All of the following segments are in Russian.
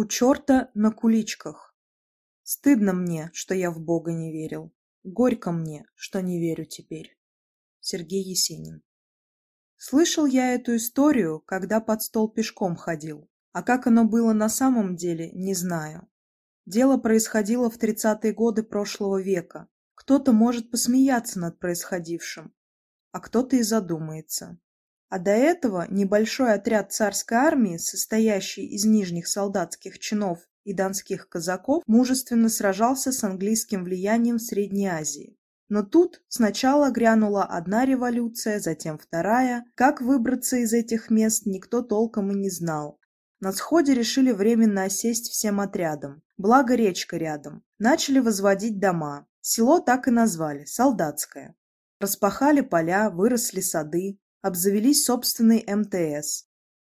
У черта на куличках. Стыдно мне, что я в Бога не верил. Горько мне, что не верю теперь. Сергей Есенин. Слышал я эту историю, когда под стол пешком ходил. А как оно было на самом деле, не знаю. Дело происходило в тридцатые годы прошлого века. Кто-то может посмеяться над происходившим, а кто-то и задумается. А до этого небольшой отряд царской армии, состоящий из нижних солдатских чинов и донских казаков, мужественно сражался с английским влиянием в Средней Азии. Но тут сначала грянула одна революция, затем вторая. Как выбраться из этих мест, никто толком и не знал. На сходе решили временно осесть всем отрядом. Благо речка рядом. Начали возводить дома. Село так и назвали – Солдатское. Распахали поля, выросли сады, обзавелись собственной МТС.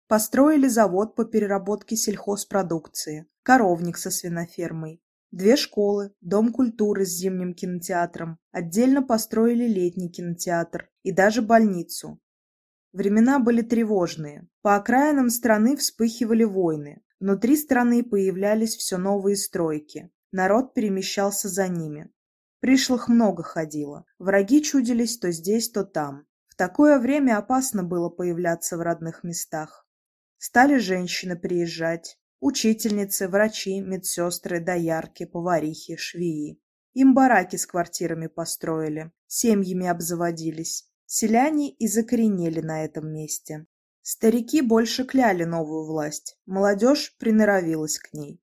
Построили завод по переработке сельхозпродукции, коровник со свинофермой, две школы, дом культуры с зимним кинотеатром, отдельно построили летний кинотеатр и даже больницу. Времена были тревожные. По окраинам страны вспыхивали войны. Внутри страны появлялись все новые стройки. Народ перемещался за ними. Пришлых много ходило. Враги чудились то здесь, то там такое время опасно было появляться в родных местах. Стали женщины приезжать, учительницы, врачи, медсестры, доярки, поварихи, швеи. Им бараки с квартирами построили, семьями обзаводились. Селяне и закоренели на этом месте. Старики больше кляли новую власть, молодежь приноровилась к ней.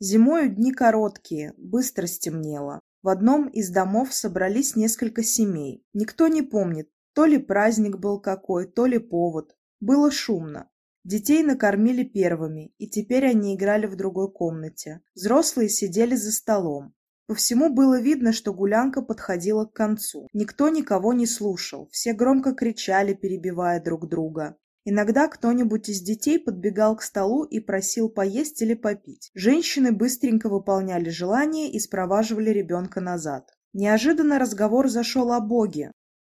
Зимою дни короткие, быстро стемнело. В одном из домов собрались несколько семей. Никто не помнит, то ли праздник был какой, то ли повод. Было шумно. Детей накормили первыми, и теперь они играли в другой комнате. Взрослые сидели за столом. По всему было видно, что гулянка подходила к концу. Никто никого не слушал, все громко кричали, перебивая друг друга. Иногда кто-нибудь из детей подбегал к столу и просил поесть или попить. Женщины быстренько выполняли желание и спроваживали ребенка назад. Неожиданно разговор зашел о Боге,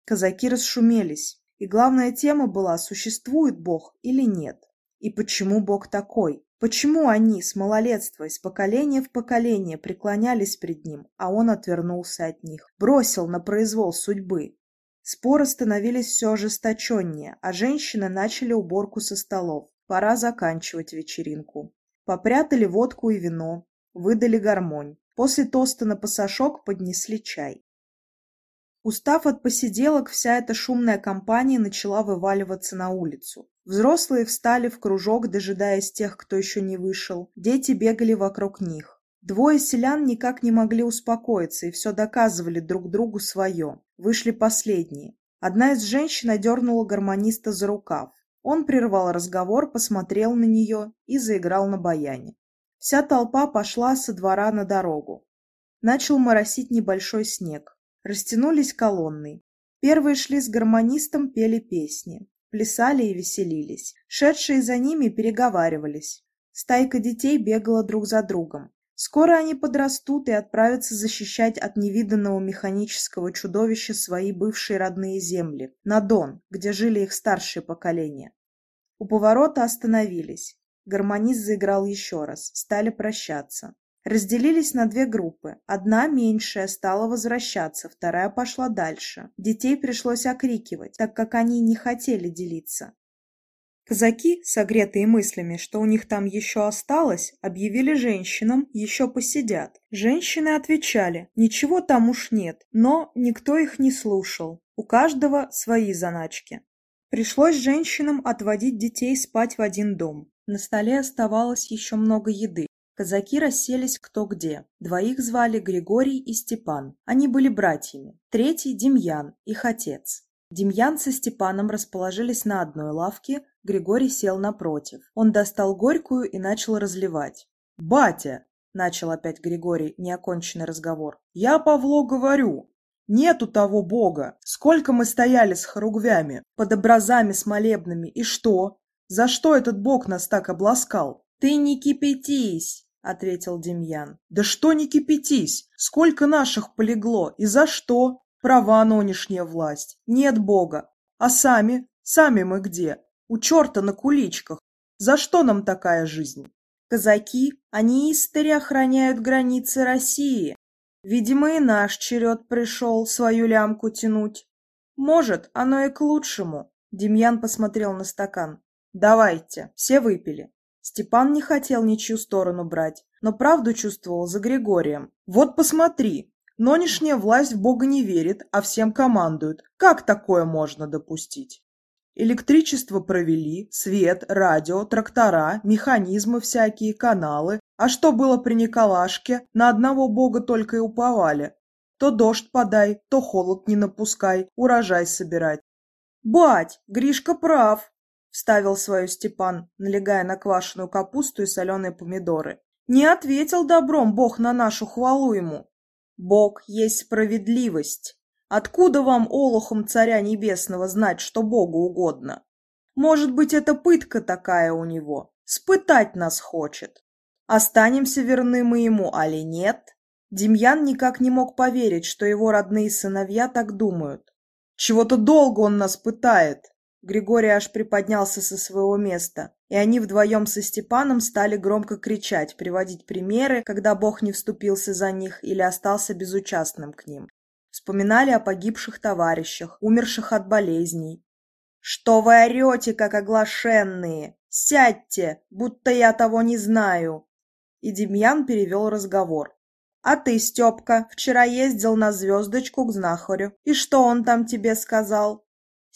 Казаки расшумелись, и главная тема была, существует Бог или нет. И почему Бог такой? Почему они с малолетства, из поколения в поколение преклонялись пред Ним, а Он отвернулся от них, бросил на произвол судьбы? Споры становились все ожесточеннее, а женщины начали уборку со столов. Пора заканчивать вечеринку. Попрятали водку и вино, выдали гармонь. После тоста на пасашок поднесли чай. Устав от посиделок, вся эта шумная компания начала вываливаться на улицу. Взрослые встали в кружок, дожидаясь тех, кто еще не вышел. Дети бегали вокруг них. Двое селян никак не могли успокоиться и все доказывали друг другу свое. Вышли последние. Одна из женщин одернула гармониста за рукав. Он прервал разговор, посмотрел на нее и заиграл на баяне. Вся толпа пошла со двора на дорогу. Начал моросить небольшой снег. Растянулись колонны. Первые шли с гармонистом, пели песни. Плясали и веселились. Шедшие за ними переговаривались. Стайка детей бегала друг за другом. Скоро они подрастут и отправятся защищать от невиданного механического чудовища свои бывшие родные земли, на Дон, где жили их старшие поколения. У поворота остановились. Гармонист заиграл еще раз. Стали прощаться. Разделились на две группы. Одна, меньшая, стала возвращаться, вторая пошла дальше. Детей пришлось окрикивать, так как они не хотели делиться. Казаки, согретые мыслями, что у них там еще осталось, объявили женщинам, еще посидят. Женщины отвечали, ничего там уж нет, но никто их не слушал. У каждого свои заначки. Пришлось женщинам отводить детей спать в один дом. На столе оставалось еще много еды. Казаки расселись кто где. Двоих звали Григорий и Степан. Они были братьями. Третий – Демьян, их отец. Демьян со Степаном расположились на одной лавке, Григорий сел напротив. Он достал горькую и начал разливать. «Батя!» – начал опять Григорий неоконченный разговор. «Я Павло говорю, Нету того бога. Сколько мы стояли с хоругвями, под образами с молебными, и что? За что этот бог нас так обласкал? Ты не кипятись, — ответил Демьян. «Да что не кипятись! Сколько наших полегло! И за что? Права нынешняя власть! Нет Бога! А сами? Сами мы где? У черта на куличках! За что нам такая жизнь?» Казаки, они истори охраняют границы России. Видимо, и наш черед пришел свою лямку тянуть. Может, оно и к лучшему. Демьян посмотрел на стакан. Давайте, все выпили. Степан не хотел ничью сторону брать, но правду чувствовал за Григорием. Вот посмотри, нынешняя власть в Бога не верит, а всем командует. Как такое можно допустить? Электричество провели, свет, радио, трактора, механизмы всякие, каналы. А что было при Николашке? На одного бога только и уповали. То дождь подай, то холод не напускай, урожай собирать. «Бать, Гришка прав!» — вставил свою Степан, налегая на квашеную капусту и соленые помидоры. «Не ответил добром Бог на нашу хвалу ему. Бог есть справедливость. Откуда вам, олухом царя небесного, знать, что Богу угодно? Может быть, это пытка такая у него, спытать нас хочет. Останемся верны мы ему, али нет?» Демьян никак не мог поверить, что его родные сыновья так думают. «Чего-то долго он нас пытает!» Григорий аж приподнялся со своего места, и они вдвоем со Степаном стали громко кричать, приводить примеры, когда Бог не вступился за них или остался безучастным к ним. Вспоминали о погибших товарищах, умерших от болезней. «Что вы орете, как оглашенные? Сядьте, будто я того не знаю!» И Демьян перевел разговор. «А ты, Степка, вчера ездил на звездочку к знахарю. И что он там тебе сказал?»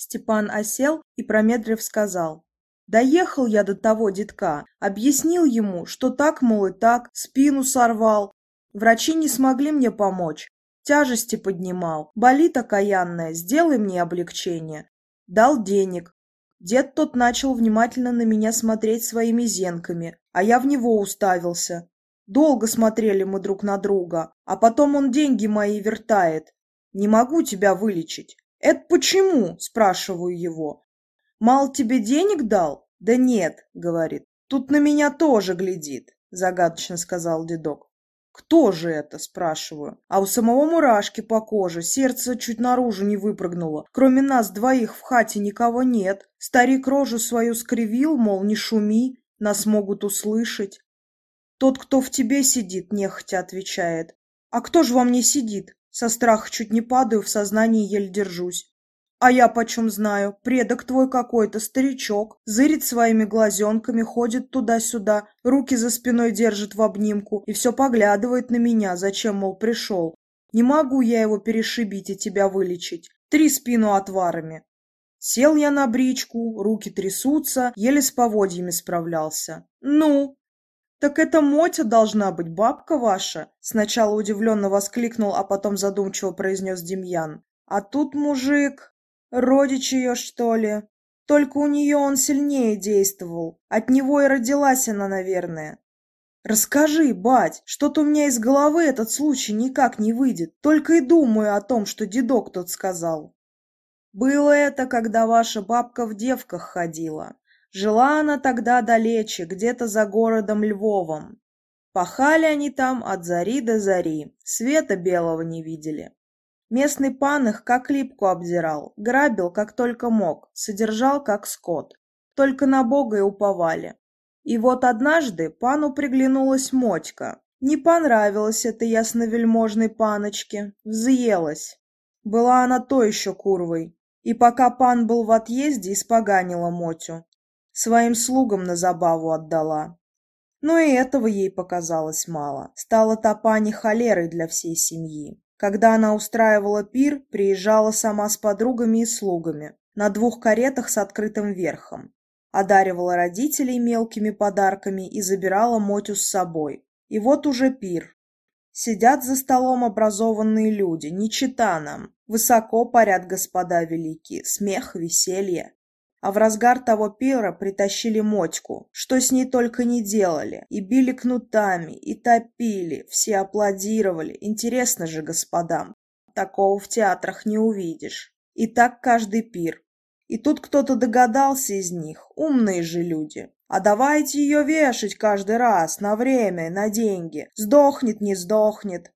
Степан осел и, промедлив, сказал. «Доехал я до того детка, объяснил ему, что так, мол, и так, спину сорвал. Врачи не смогли мне помочь, тяжести поднимал, болит окаянная, сделай мне облегчение. Дал денег. Дед тот начал внимательно на меня смотреть своими зенками, а я в него уставился. Долго смотрели мы друг на друга, а потом он деньги мои вертает. Не могу тебя вылечить. «Это почему?» – спрашиваю его. «Мал тебе денег дал?» «Да нет», – говорит. «Тут на меня тоже глядит», – загадочно сказал дедок. «Кто же это?» – спрашиваю. А у самого мурашки по коже, сердце чуть наружу не выпрыгнуло. Кроме нас двоих в хате никого нет. Старик рожу свою скривил, мол, не шуми, нас могут услышать. Тот, кто в тебе сидит, нехотя отвечает. А кто же во мне сидит? Со страха чуть не падаю, в сознании еле держусь. А я почем знаю, предок твой какой-то, старичок, зырит своими глазенками, ходит туда-сюда, руки за спиной держит в обнимку и все поглядывает на меня, зачем, мол, пришел. Не могу я его перешибить и тебя вылечить. Три спину отварами. Сел я на бричку, руки трясутся, еле с поводьями справлялся. Ну, «Так это Мотя должна быть, бабка ваша!» Сначала удивленно воскликнул, а потом задумчиво произнес Демьян. «А тут мужик... Родич ее, что ли? Только у нее он сильнее действовал. От него и родилась она, наверное. Расскажи, бать, что-то у меня из головы этот случай никак не выйдет. Только и думаю о том, что дедок тот сказал. Было это, когда ваша бабка в девках ходила. Жила она тогда далече, где-то за городом Львовом. Пахали они там от зари до зари, света белого не видели. Местный пан их как липку обдирал, грабил как только мог, содержал как скот. Только на Бога и уповали. И вот однажды пану приглянулась Мотька. Не понравилось это ясновельможной паночке, взъелась. Была она то еще курвой. И пока пан был в отъезде, испоганила Мотю. Своим слугам на забаву отдала. Но и этого ей показалось мало. Стала Топани холерой для всей семьи. Когда она устраивала пир, приезжала сама с подругами и слугами на двух каретах с открытым верхом. Одаривала родителей мелкими подарками и забирала Мотю с собой. И вот уже пир. Сидят за столом образованные люди, не чита нам. Высоко парят господа великие, смех, веселье. А в разгар того пира притащили Мотьку, что с ней только не делали, и били кнутами, и топили, все аплодировали, интересно же господам. Такого в театрах не увидишь. И так каждый пир. И тут кто-то догадался из них, умные же люди. А давайте ее вешать каждый раз, на время, на деньги. Сдохнет, не сдохнет.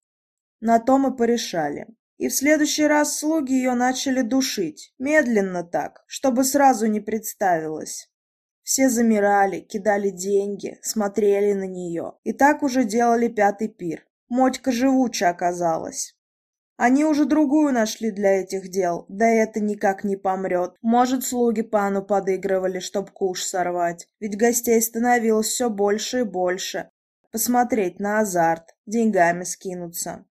На то мы порешали. И в следующий раз слуги ее начали душить, медленно так, чтобы сразу не представилось. Все замирали, кидали деньги, смотрели на нее. И так уже делали пятый пир. Мотька живуча оказалась. Они уже другую нашли для этих дел, да это никак не помрет. Может, слуги пану подыгрывали, чтоб куш сорвать. Ведь гостей становилось все больше и больше. Посмотреть на азарт, деньгами скинуться.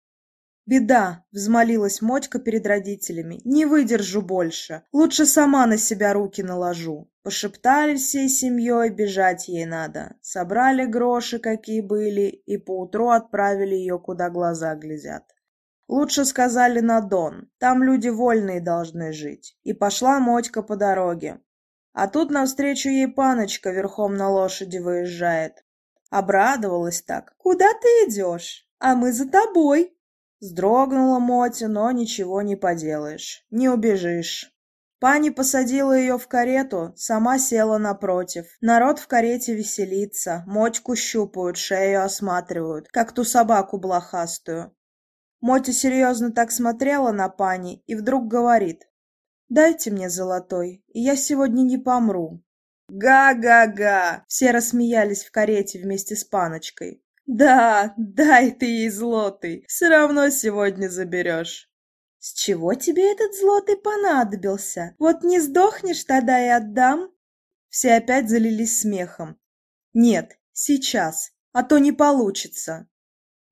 «Беда!» — взмолилась Мотька перед родителями. «Не выдержу больше. Лучше сама на себя руки наложу». Пошептали всей семьей, бежать ей надо. Собрали гроши, какие были, и поутру отправили ее, куда глаза глядят. Лучше сказали на Дон, там люди вольные должны жить. И пошла Мотька по дороге. А тут навстречу ей паночка верхом на лошади выезжает. Обрадовалась так. «Куда ты идешь? А мы за тобой!» Сдрогнула Мотя, но ничего не поделаешь, не убежишь. Пани посадила ее в карету, сама села напротив. Народ в карете веселится, Мотьку щупают, шею осматривают, как ту собаку блохастую. Мотя серьезно так смотрела на пани и вдруг говорит. «Дайте мне золотой, и я сегодня не помру». «Га-га-га!» Все рассмеялись в карете вместе с паночкой. Да, дай ты ей злотый, все равно сегодня заберешь. С чего тебе этот злотый понадобился? Вот не сдохнешь, тогда и отдам. Все опять залились смехом. Нет, сейчас, а то не получится.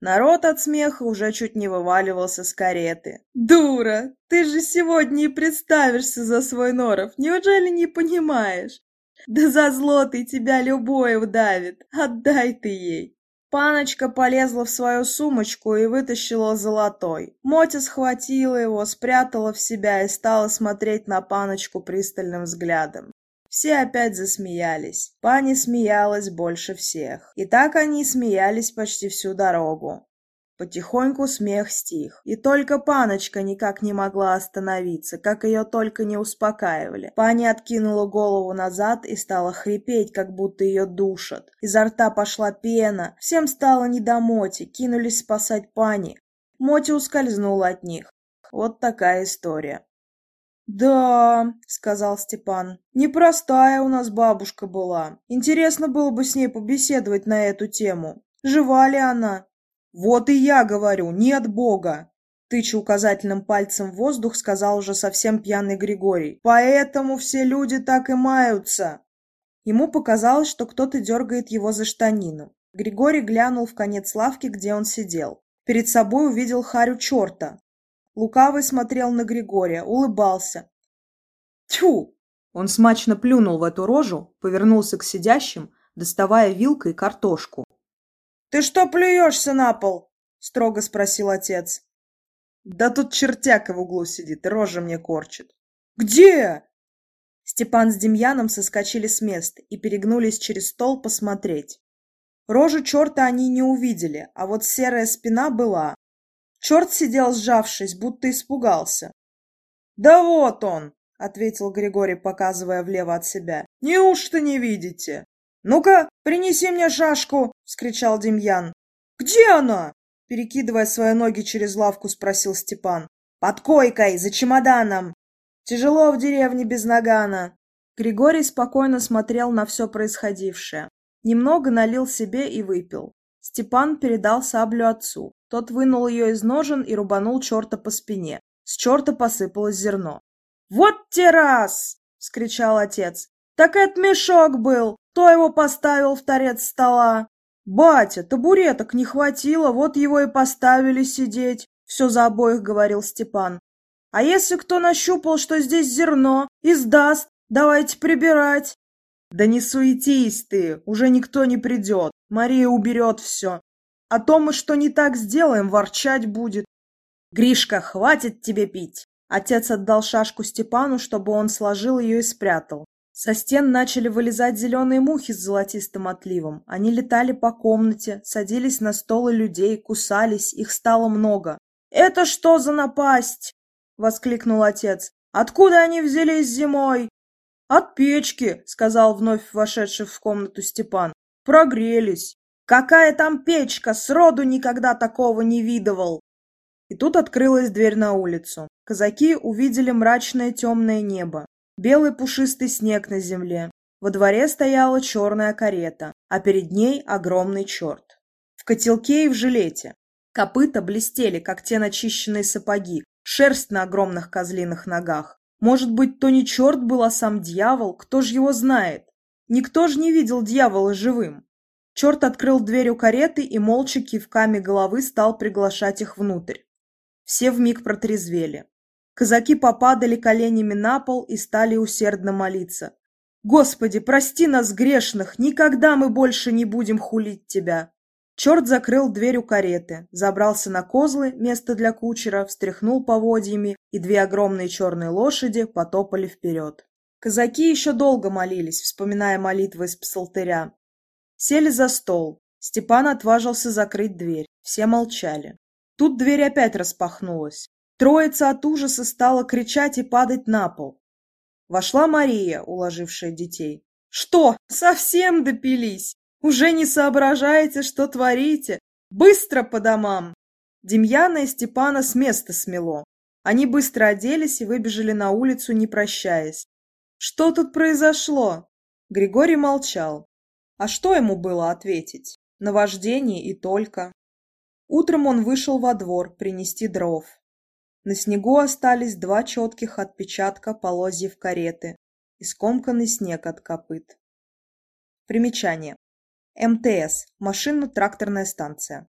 Народ от смеха уже чуть не вываливался с кареты. «Дура! Ты же сегодня и представишься за свой норов, неужели не понимаешь? Да за злотый тебя любой удавит, отдай ты ей!» Паночка полезла в свою сумочку и вытащила золотой. Мотя схватила его, спрятала в себя и стала смотреть на Паночку пристальным взглядом. Все опять засмеялись. Пани смеялась больше всех. И так они смеялись почти всю дорогу. Потихоньку смех стих, и только паночка никак не могла остановиться, как ее только не успокаивали. Паня откинула голову назад и стала хрипеть, как будто ее душат. Изо рта пошла пена, всем стало не до Моти, кинулись спасать Пани. Моти ускользнула от них. Вот такая история. «Да», — сказал Степан, — «непростая у нас бабушка была. Интересно было бы с ней побеседовать на эту тему. Жива ли она?» «Вот и я говорю, нет Бога!» Тыча указательным пальцем в воздух, сказал уже совсем пьяный Григорий. «Поэтому все люди так и маются!» Ему показалось, что кто-то дергает его за штанину. Григорий глянул в конец лавки, где он сидел. Перед собой увидел харю черта. Лукавый смотрел на Григория, улыбался. «Тьфу!» Он смачно плюнул в эту рожу, повернулся к сидящим, доставая вилкой картошку. «Ты что плюешься на пол?» — строго спросил отец. «Да тут чертяка в углу сидит, рожа мне корчит». «Где?» Степан с Демьяном соскочили с места и перегнулись через стол посмотреть. Рожу черта они не увидели, а вот серая спина была. Черт сидел сжавшись, будто испугался. «Да вот он!» — ответил Григорий, показывая влево от себя. «Неужто не видите?» «Ну-ка, принеси мне шашку!» — вскричал Демьян. «Где она?» — перекидывая свои ноги через лавку, спросил Степан. «Под койкой, за чемоданом!» «Тяжело в деревне без нагана!» Григорий спокойно смотрел на все происходившее. Немного налил себе и выпил. Степан передал саблю отцу. Тот вынул ее из ножен и рубанул черта по спине. С черта посыпалось зерно. «Вот те раз!» — скричал отец. «Так это мешок был! Кто его поставил в торец стола? Батя, табуреток не хватило, вот его и поставили сидеть. Все за обоих говорил Степан. А если кто нащупал, что здесь зерно, и сдаст, давайте прибирать. Да не суетись ты, уже никто не придет. Мария уберет все. А то мы что не так сделаем, ворчать будет. Гришка, хватит тебе пить. Отец отдал шашку Степану, чтобы он сложил ее и спрятал. Со стен начали вылезать зеленые мухи с золотистым отливом. Они летали по комнате, садились на столы людей, кусались, их стало много. «Это что за напасть?» — воскликнул отец. «Откуда они взялись зимой?» «От печки», — сказал вновь вошедший в комнату Степан. «Прогрелись». «Какая там печка? Сроду никогда такого не видывал!» И тут открылась дверь на улицу. Казаки увидели мрачное темное небо белый пушистый снег на земле. Во дворе стояла черная карета, а перед ней огромный черт. В котелке и в жилете. Копыта блестели, как те начищенные сапоги, шерсть на огромных козлиных ногах. Может быть, то не черт был, а сам дьявол, кто ж его знает? Никто ж не видел дьявола живым. Черт открыл дверь у кареты и молча кивками головы стал приглашать их внутрь. Все вмиг протрезвели. Казаки попадали коленями на пол и стали усердно молиться. «Господи, прости нас, грешных! Никогда мы больше не будем хулить Тебя!» Черт закрыл дверь у кареты, забрался на козлы, место для кучера, встряхнул поводьями, и две огромные черные лошади потопали вперед. Казаки еще долго молились, вспоминая молитвы из псалтыря. Сели за стол. Степан отважился закрыть дверь. Все молчали. Тут дверь опять распахнулась. Троица от ужаса стала кричать и падать на пол. Вошла Мария, уложившая детей. «Что, совсем допились? Уже не соображаете, что творите? Быстро по домам!» Демьяна и Степана с места смело. Они быстро оделись и выбежали на улицу, не прощаясь. «Что тут произошло?» Григорий молчал. А что ему было ответить? Наваждение и только. Утром он вышел во двор принести дров. На снегу остались два четких отпечатка полозьев кареты и скомканный снег от копыт. Примечание. МТС. Машинно-тракторная станция.